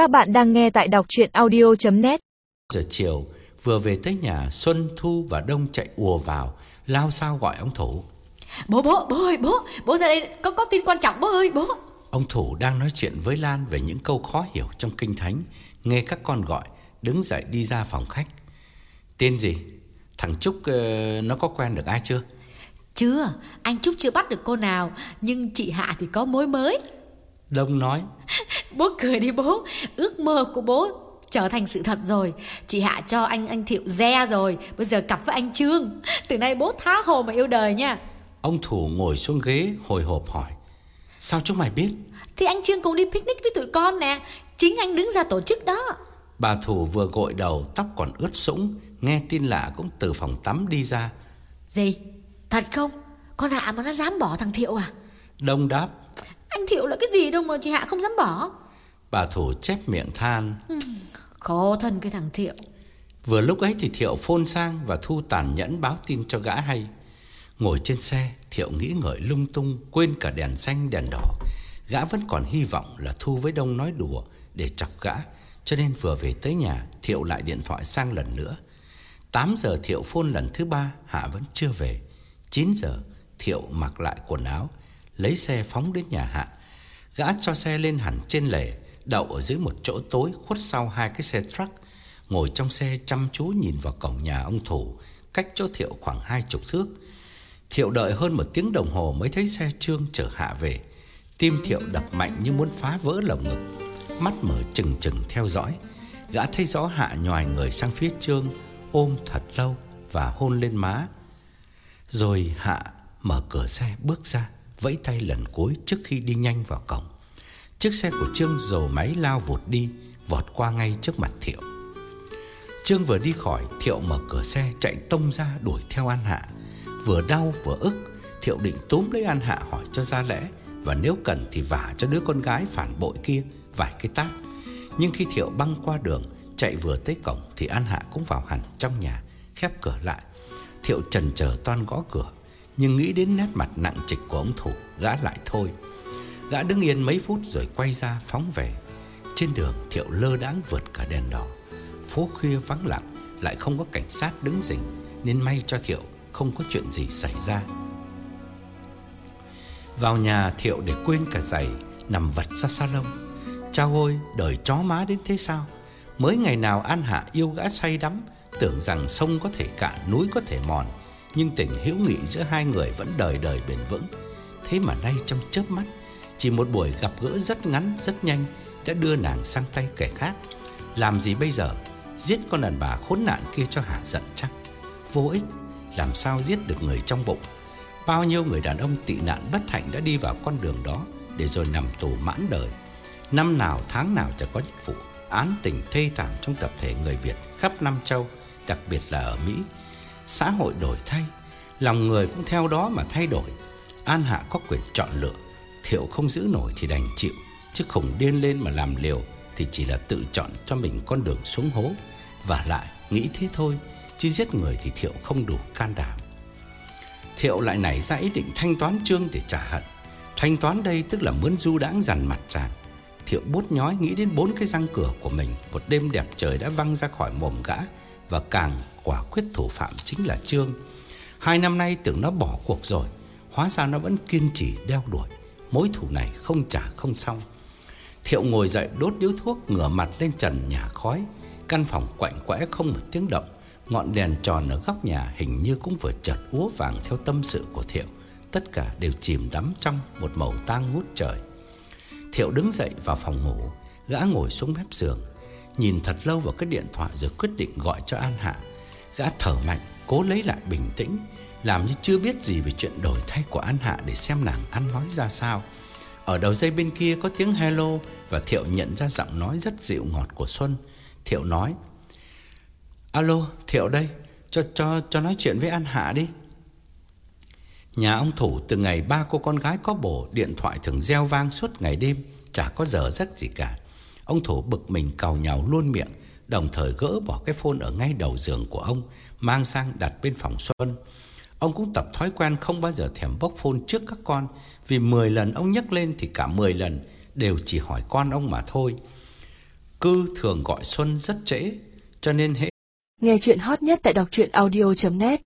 Các bạn đang nghe tại đọc chuyện audio.net Giờ chiều, vừa về tới nhà, Xuân, Thu và Đông chạy ùa vào, lao sao gọi ông Thủ. Bố bố bố ơi bố Bố ra đây có có tin quan trọng bố ơi bố Ông Thủ đang nói chuyện với Lan về những câu khó hiểu trong kinh thánh, nghe các con gọi, đứng dậy đi ra phòng khách. Tên gì? Thằng Trúc ờ, nó có quen được ai chưa? Chưa Anh Trúc chưa bắt được cô nào Nhưng chị Hạ thì có mối mới Đông nói, Bố cười đi bố Ước mơ của bố trở thành sự thật rồi Chị Hạ cho anh anh Thiệu re rồi Bây giờ cặp với anh Trương Từ nay bố thá hồ mà yêu đời nha ông Thủ ngồi xuống ghế hồi hộp hỏi. Sao chúng mày biết? Thì anh Trương cũng đi picnic với tụi con nè Chính anh đứng ra tổ chức đó Bà Thủ vừa gội đầu, tóc còn ướt sũng, nghe tin lạ cũng từ phòng tắm đi ra. Gì? Thật không? Con Hạ mà nó dám bỏ thằng Thiệu à? Đông đáp, Anh Thiệu là cái gì đâu mà chị Hạ không dám bỏ bà Thủ chép miệng than. Khổ thân cái thằng Thiệu Vừa lúc ấy thì Thiệu phôn sang và Thu tàn nhẫn báo tin cho gã hay. Ngồi trên xe, Thiệu nghĩ ngợi lung tung, quên cả đèn xanh đèn đỏ. Gã vẫn còn hy vọng là Thu với Đông nói đùa để chọc gã, cho nên vừa về tới nhà, Thiệu lại điện thoại sang lần nữa. 8 giờ Thiệu phôn lần thứ ba, Hạ vẫn chưa về. 9 giờ, Thiệu mặc lại quần áo, lấy xe phóng đến nhà Hạ. Gã cho xe lên hẳn trên lề, đậu ở dưới một chỗ tối khuất sau hai cái xe truck. Ngồi trong xe chăm chú nhìn vào cổng nhà ông Thủ, cách chỗ Thiệu khoảng hai chục thước. Thiệu đợi hơn một tiếng đồng hồ mới thấy xe Trương chở Hạ về. Tim Thiệu đập mạnh như muốn phá vỡ lồng ngực. Mắt mở chừng chừng theo dõi. Gã thấy rõ Hạ nhòi người sang phía Trương, ôm thật lâu và hôn lên má. Rồi Hạ mở cửa xe bước ra, vẫy tay lần cuối trước khi đi nhanh vào cổng. Chiếc xe của Trương dầu máy lao vụt đi, vọt qua ngay trước mặt Thiệu. Trương vừa đi khỏi, Thiệu mở cửa xe chạy tông ra đuổi theo An Hạ. Vừa đau vừa ức, Thiệu định túm lấy An Hạ hỏi cho ra lẽ và nếu cần thì vả cho đứa con gái phản bội kia vài cái tát. Nhưng khi Thiệu băng qua đường, chạy vừa tới cổng thì An Hạ cũng vào hẳn trong nhà, khép cửa lại. Thiệu chần chờ toan gõ cửa, nhưng nghĩ đến nét mặt nặng trịch của ông thủ, gã lại thôi. Gã đứng yên mấy phút rồi quay ra phóng về. Trên đường Thiệu lơ đáng vượt cả đèn đỏ. Phố khuya vắng lặng, lại không có cảnh sát đứng rình, nên may cho Thiệu không có chuyện gì xảy ra. Vào nhà Thiệu để quên cả giày, nằm vật ra salon. Chao ôi, đời chó má đến thế sao? Mới ngày nào An Hạ yêu gã say đắm, tưởng rằng sông có thể cạn, núi có thể mòn, nhưng tình hữu nghị giữa hai người vẫn đời đời bền vững. Thế mà nay trong chớp mắt, chỉ một buổi gặp gỡ rất ngắn, rất nhanh đã đưa nàng sang tay kẻ khác. Làm gì bây giờ? Giết con đàn bà khốn nạn kia cho hả giận chắc? Vô ích, làm sao giết được người trong bụng? Bao nhiêu người đàn ông tị nạn bất hạnh đã đi vào con đường đó để rồi nằm tù mãn đời. Năm nào tháng nào chẳng có những vụ án tình thê thảm trong tập thể người Việt khắp năm châu, đặc biệt là ở Mỹ. Xã hội đổi thay, lòng người cũng theo đó mà thay đổi. An Hạ có quyền chọn lựa, Thiệu không giữ nổi thì đành chịu, chứ không điên lên mà làm liều thì chỉ là tự chọn cho mình con đường xuống hố. Và lại, nghĩ thế thôi, chứ giết người thì Thiệu không đủ can đảm. Thiệu lại nảy ra ý định thanh toán Trương để trả hận. Thanh toán đây tức là mướn du đãng dằn mặt chàng. Thiệu bút nhói nghĩ đến bốn cái răng cửa của mình, một đêm đẹp trời đã văng ra khỏi mồm gã và càng quả quyết thủ phạm chính là Trương. Hai năm nay tưởng nó bỏ cuộc rồi, hóa ra nó vẫn kiên trì đeo đuổi. Mối thù này không trả không xong. Thiệu ngồi dậy đốt điếu thuốc, ngửa mặt lên trần nhà khói. Căn phòng quạnh quẽ không một tiếng động. Ngọn đèn tròn ở góc nhà hình như cũng vừa chợt úa vàng theo tâm sự của Thiệu. Tất cả đều chìm đắm trong một màu tang ngút trời. Thiệu đứng dậy vào phòng ngủ, gã ngồi xuống mép giường, nhìn thật lâu vào cái điện thoại rồi quyết định gọi cho An Hạ. Gã thở mạnh, cố lấy lại bình tĩnh, làm như chưa biết gì về chuyện đổi thay của An Hạ để xem nàng ăn nói ra sao. Ở đầu dây bên kia có tiếng hello và Thiệu nhận ra giọng nói rất dịu ngọt của Xuân. Thiệu nói: "Alo, Thiệu đây, cho cho cho nói chuyện với An Hạ đi." Nhà ông Thủ từ ngày ba cô con gái có bổ điện thoại thường reo vang suốt ngày đêm, chả có giờ giấc gì cả. Ông Thủ bực mình cào nhào luôn miệng, đồng thời gỡ bỏ cái phone ở ngay đầu giường của ông, mang sang đặt bên phòng Xuân. Ông cũng tập thói quen không bao giờ thèm bốc phone trước các con, vì 10 lần ông nhắc lên thì cả 10 lần đều chỉ hỏi con ông mà thôi. Cư thường gọi Xuân rất trễ, cho nên hễ Nghe chuyện hot nhất tại đọc audio.net